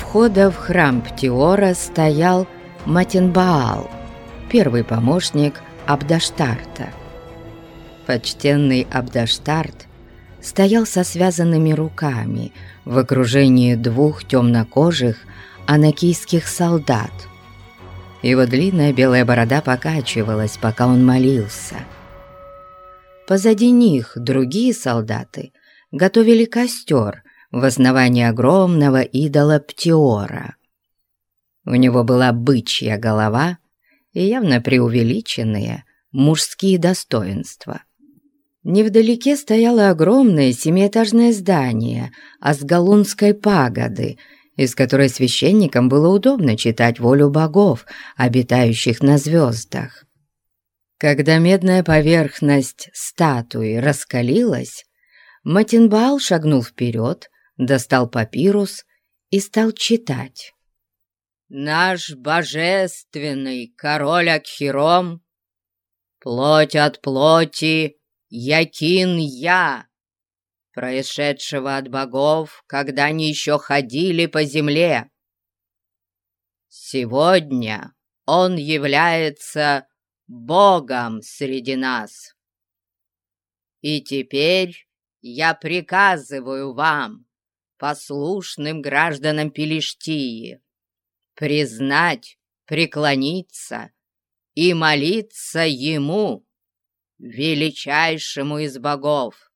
входа в храм Птиора стоял Матинбаал, первый помощник Абдаштарта. Почтенный Абдаштарт стоял со связанными руками в окружении двух темнокожих анакийских солдат. Его длинная белая борода покачивалась, пока он молился. Позади них другие солдаты готовили костер в основании огромного идола Птиора. У него была бычья голова и явно преувеличенные мужские достоинства. Невдалеке стояло огромное семиэтажное здание Асгалунской пагоды, из которой священникам было удобно читать волю богов, обитающих на звездах. Когда медная поверхность статуи раскалилась, Матинбал шагнул вперед, достал папирус и стал читать. «Наш божественный король Акхиром, плоть от плоти, Якин я, происшедшего от богов, когда они еще ходили по земле. Сегодня он является Богом среди нас. И теперь я приказываю вам, послушным гражданам Пелиштии, признать, преклониться и молиться Ему, величайшему из богов,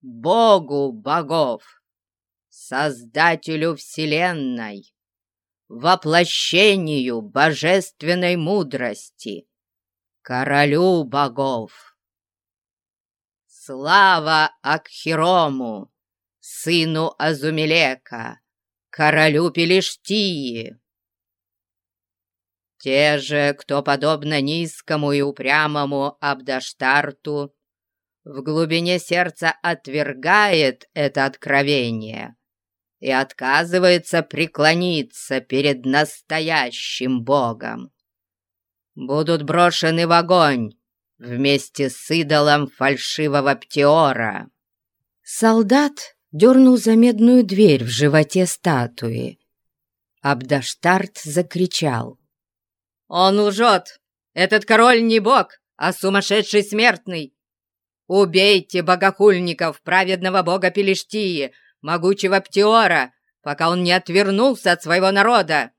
Богу богов, Создателю Вселенной, воплощению божественной мудрости, королю богов. Слава Акхирому, сыну Азумелека, королю Пелештии! Те же, кто, подобно низкому и упрямому Абдаштарту, в глубине сердца отвергает это откровение и отказывается преклониться перед настоящим Богом, будут брошены в огонь вместе с идолом фальшивого Птиора. Солдат дернул за медную дверь в животе статуи. Абдаштарт закричал — «Он лжет! Этот король не бог, а сумасшедший смертный! Убейте богохульников, праведного бога Пелештии, могучего Птиора, пока он не отвернулся от своего народа!»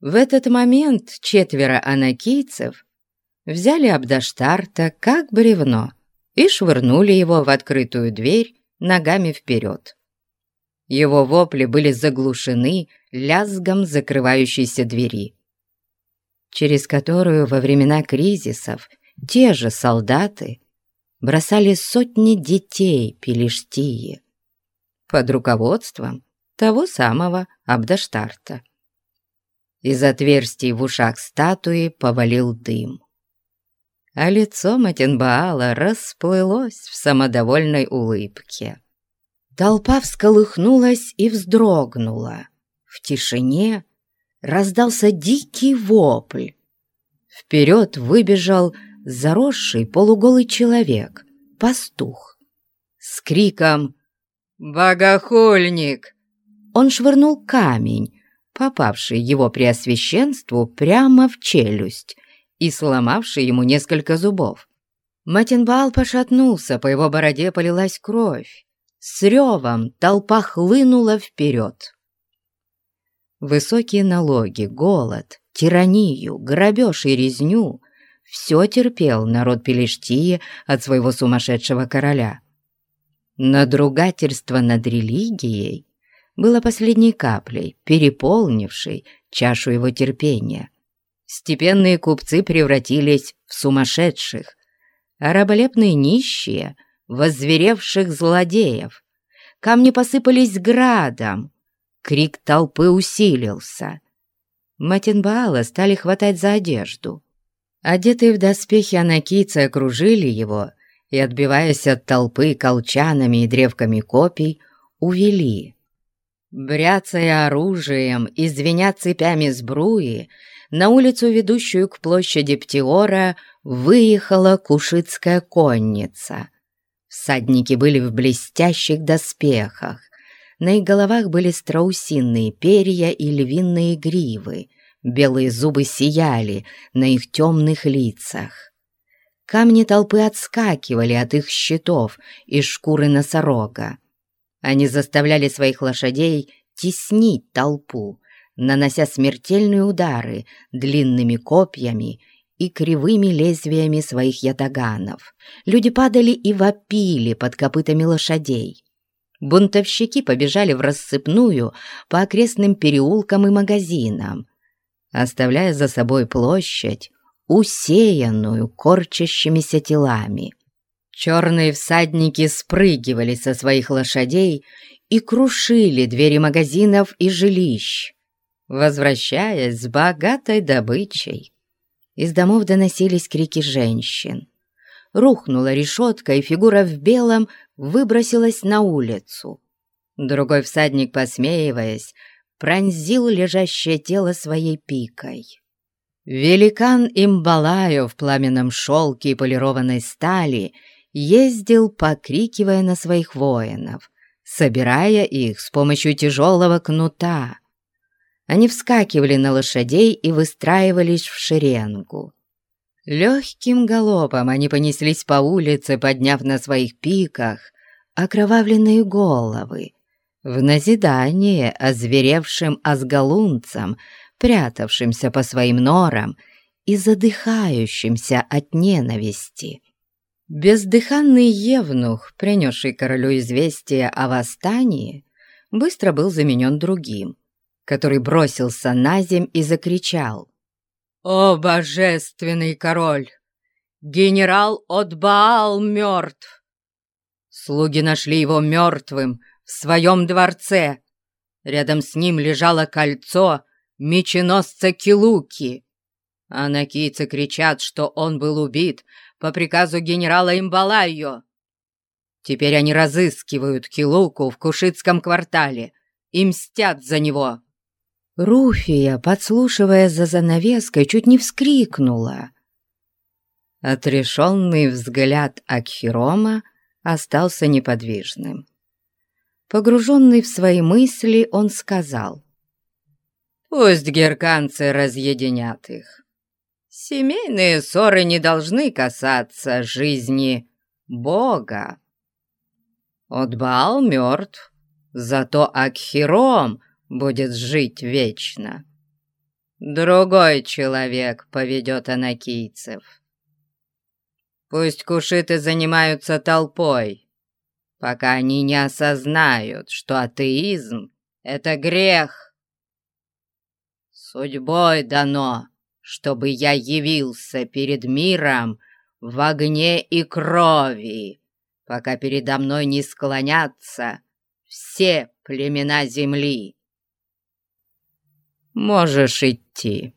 В этот момент четверо анакийцев взяли Абдаштарта как бревно и швырнули его в открытую дверь ногами вперед. Его вопли были заглушены лязгом закрывающейся двери через которую во времена кризисов те же солдаты бросали сотни детей Пелештии под руководством того самого Абдаштарта. Из отверстий в ушах статуи повалил дым. А лицо Матенбаала расплылось в самодовольной улыбке. Толпа всколыхнулась и вздрогнула. В тишине раздался дикий вопль. Вперед выбежал заросший полуголый человек, пастух. С криком «Богохульник!» он швырнул камень, попавший его преосвященству прямо в челюсть и сломавший ему несколько зубов. Матинбал пошатнулся, по его бороде полилась кровь. С ревом толпа хлынула вперед. Высокие налоги, голод, тиранию, грабеж и резню — все терпел народ Пелештии от своего сумасшедшего короля. Надругательство над религией было последней каплей, переполнившей чашу его терпения. Степенные купцы превратились в сумасшедших, а раболепные нищие — воззверевших злодеев. Камни посыпались градом — Крик толпы усилился. Матинбаала стали хватать за одежду. Одетые в доспехи анакийцы окружили его и, отбиваясь от толпы колчанами и древками копий, увели. Бряцая оружием и звеня цепями сбруи, на улицу, ведущую к площади Птиора, выехала кушитская конница. Всадники были в блестящих доспехах, На их головах были страусиные перья и львиные гривы, белые зубы сияли на их темных лицах. Камни толпы отскакивали от их щитов из шкуры носорога. Они заставляли своих лошадей теснить толпу, нанося смертельные удары длинными копьями и кривыми лезвиями своих ятаганов. Люди падали и вопили под копытами лошадей. Бунтовщики побежали в рассыпную по окрестным переулкам и магазинам, оставляя за собой площадь, усеянную корчащимися телами. Черные всадники спрыгивали со своих лошадей и крушили двери магазинов и жилищ, возвращаясь с богатой добычей. Из домов доносились крики женщин. Рухнула решетка, и фигура в белом выбросилась на улицу. Другой всадник, посмеиваясь, пронзил лежащее тело своей пикой. Великан Имбалаю в пламенном шелке и полированной стали ездил, покрикивая на своих воинов, собирая их с помощью тяжелого кнута. Они вскакивали на лошадей и выстраивались в шеренгу. Легким галопом они понеслись по улице, подняв на своих пиках окровавленные головы, в назидание озверевшим азгалунцам, прятавшимся по своим норам и задыхающимся от ненависти. Бездыханный евнух, принесший королю известие о восстании, быстро был заменен другим, который бросился на земь и закричал. «О, божественный король! Генерал Отбаал мертв! Слуги нашли его мертвым в своем дворце. Рядом с ним лежало кольцо меченосца Килуки. А накийцы кричат, что он был убит по приказу генерала Имбалайо. Теперь они разыскивают Килуку в Кушитском квартале и мстят за него. Руфия, подслушивая за занавеской, чуть не вскрикнула. Отрешенный взгляд Акхирома остался неподвижным. Погруженный в свои мысли, он сказал — Пусть герканцы разъединят их. Семейные ссоры не должны касаться жизни Бога. Отбаал мертв, зато Акхиром будет жить вечно. Другой человек поведет анакийцев. Пусть кушиты занимаются толпой, пока они не осознают, что атеизм — это грех, Судьбой дано, чтобы я явился перед миром в огне и крови, пока передо мной не склонятся все племена земли. Можешь идти.